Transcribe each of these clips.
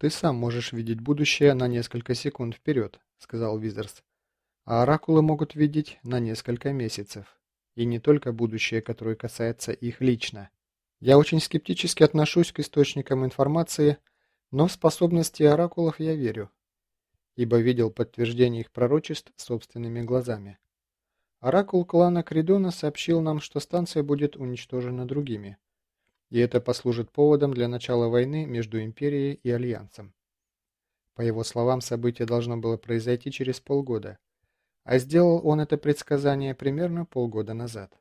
«Ты сам можешь видеть будущее на несколько секунд вперед», — сказал Визерс. «А оракулы могут видеть на несколько месяцев. И не только будущее, которое касается их лично. Я очень скептически отношусь к источникам информации, но в способности оракулов я верю, ибо видел подтверждение их пророчеств собственными глазами. Оракул клана Кридона сообщил нам, что станция будет уничтожена другими, и это послужит поводом для начала войны между Империей и Альянсом. По его словам, событие должно было произойти через полгода, а сделал он это предсказание примерно полгода назад.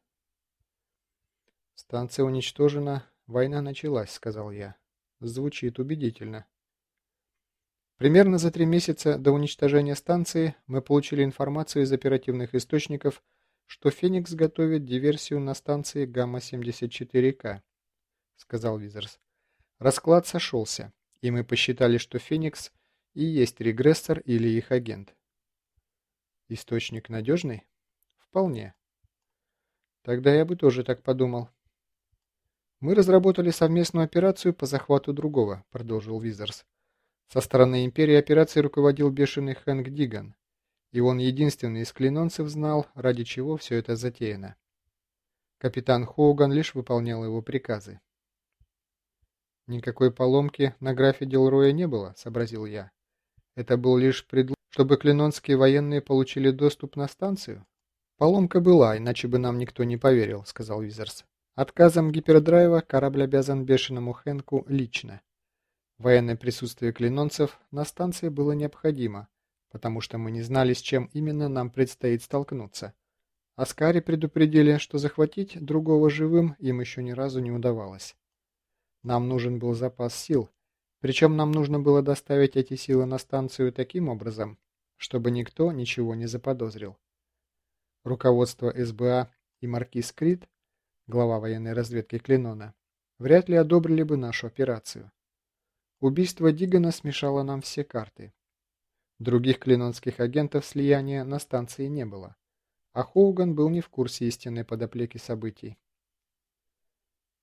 «Станция уничтожена, война началась», — сказал я. Звучит убедительно. Примерно за три месяца до уничтожения станции мы получили информацию из оперативных источников, что «Феникс» готовит диверсию на станции Гамма-74К, сказал Визерс. Расклад сошелся, и мы посчитали, что «Феникс» и есть регрессор или их агент. Источник надежный? Вполне. Тогда я бы тоже так подумал. Мы разработали совместную операцию по захвату другого, продолжил Визерс. Со стороны Империи операцией руководил бешеный Хэнк Диган, и он единственный из клинонцев знал, ради чего все это затеяно. Капитан Хоуган лишь выполнял его приказы. «Никакой поломки на графе Делроя не было», — сообразил я. «Это был лишь предлог, чтобы клинонские военные получили доступ на станцию?» «Поломка была, иначе бы нам никто не поверил», — сказал Визерс. «Отказом гипердрайва корабль обязан бешеному Хэнку лично. Военное присутствие клинонцев на станции было необходимо, потому что мы не знали, с чем именно нам предстоит столкнуться. Аскари предупредили, что захватить другого живым им еще ни разу не удавалось. Нам нужен был запас сил, причем нам нужно было доставить эти силы на станцию таким образом, чтобы никто ничего не заподозрил. Руководство СБА и маркиз Крид, глава военной разведки Клинона, вряд ли одобрили бы нашу операцию. Убийство Дигана смешало нам все карты. Других клинонских агентов слияния на станции не было, а Хоуган был не в курсе истинной подоплеки событий.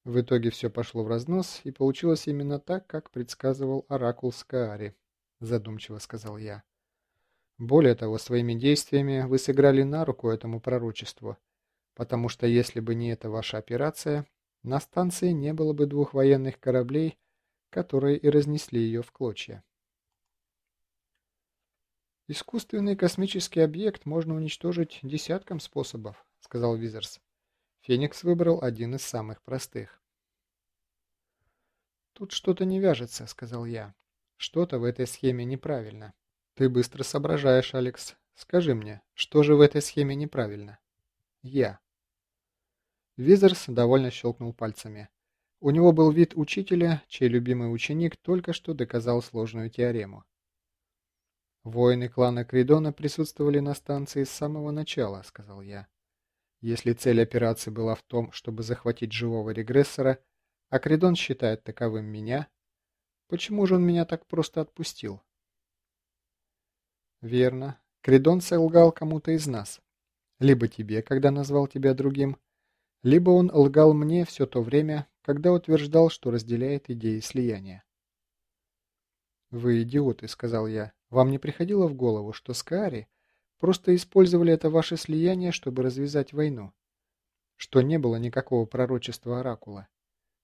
В итоге все пошло в разнос, и получилось именно так, как предсказывал Оракул Скаари, задумчиво сказал я. Более того, своими действиями вы сыграли на руку этому пророчеству, потому что если бы не эта ваша операция, на станции не было бы двух военных кораблей, которые и разнесли ее в клочья. «Искусственный космический объект можно уничтожить десятком способов», — сказал Визерс. Феникс выбрал один из самых простых. «Тут что-то не вяжется», — сказал я. «Что-то в этой схеме неправильно». «Ты быстро соображаешь, Алекс. Скажи мне, что же в этой схеме неправильно?» «Я». Визерс довольно щелкнул пальцами. У него был вид учителя, чей любимый ученик только что доказал сложную теорему. «Воины клана Кридона присутствовали на станции с самого начала», — сказал я. «Если цель операции была в том, чтобы захватить живого регрессора, а Кридон считает таковым меня, почему же он меня так просто отпустил?» «Верно. Кридон солгал кому-то из нас. Либо тебе, когда назвал тебя другим, либо он лгал мне все то время, когда утверждал, что разделяет идеи слияния. «Вы идиоты», — сказал я. «Вам не приходило в голову, что Скаари просто использовали это ваше слияние, чтобы развязать войну? Что не было никакого пророчества Оракула?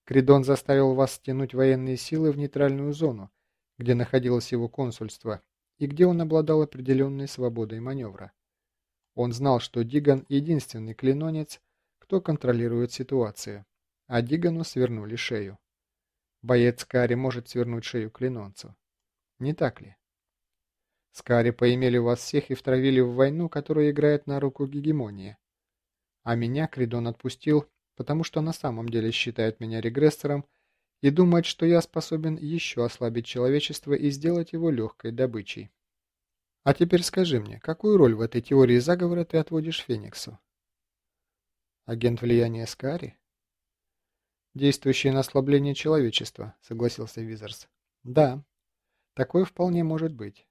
Кридон заставил вас стянуть военные силы в нейтральную зону, где находилось его консульство, и где он обладал определенной свободой маневра. Он знал, что Диган — единственный клинонец, кто контролирует ситуацию а Дигану свернули шею. Боец Кари может свернуть шею клинонцу. Не так ли? Скари поимели вас всех и втравили в войну, которая играет на руку гегемонии. А меня Кридон отпустил, потому что на самом деле считает меня регрессором и думает, что я способен еще ослабить человечество и сделать его легкой добычей. А теперь скажи мне, какую роль в этой теории заговора ты отводишь Фениксу? Агент влияния Скари? действующие на ослабление человечества», — согласился Визерс. «Да, такое вполне может быть.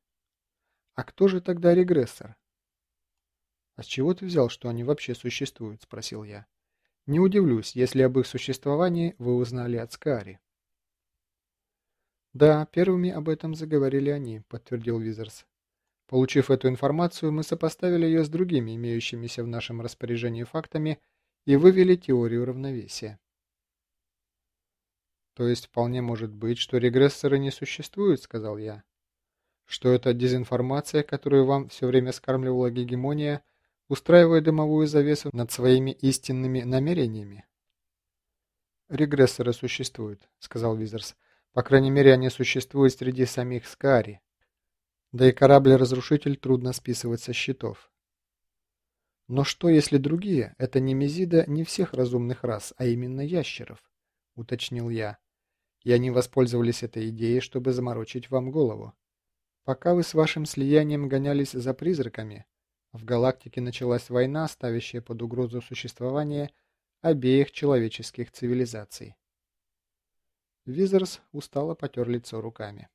А кто же тогда регрессор?» «А с чего ты взял, что они вообще существуют?» — спросил я. «Не удивлюсь, если об их существовании вы узнали от Скари». Да, первыми об этом заговорили они, подтвердил Визерс. Получив эту информацию, мы сопоставили ее с другими имеющимися в нашем распоряжении фактами и вывели теорию равновесия. То есть вполне может быть, что регрессоры не существуют, сказал я. Что это дезинформация, которую вам все время скармливала гегемония, устраивая дымовую завесу над своими истинными намерениями? «Регрессоры существуют», — сказал Визерс. «По крайней мере, они существуют среди самих Скари. Да и корабль-разрушитель трудно списывать со счетов. Но что, если другие – это не Мезида не всех разумных рас, а именно ящеров? Уточнил я. И они воспользовались этой идеей, чтобы заморочить вам голову. Пока вы с вашим слиянием гонялись за призраками, в галактике началась война, ставящая под угрозу существование обеих человеческих цивилизаций. Визерс устало потер лицо руками.